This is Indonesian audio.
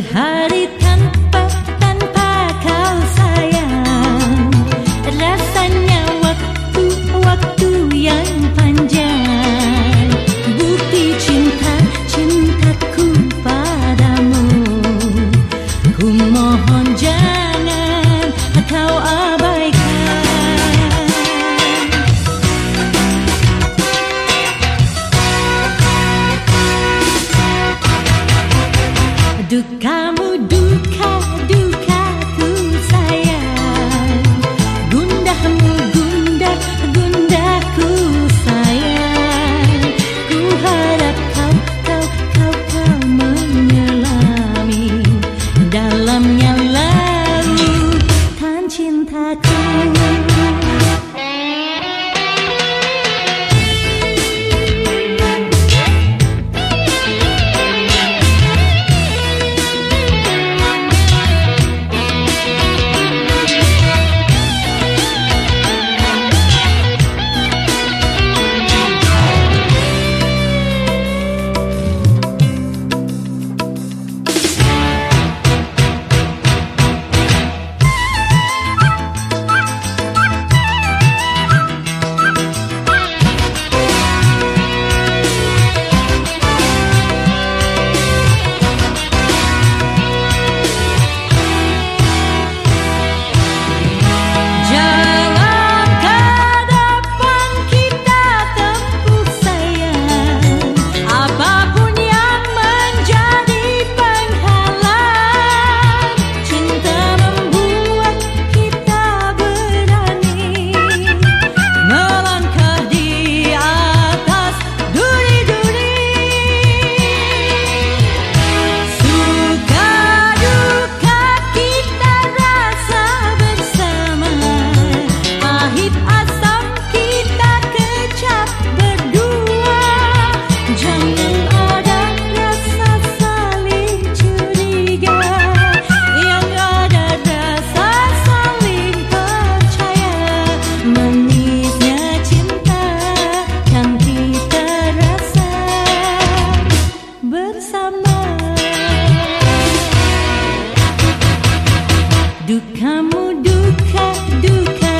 hari Kamu duka, duka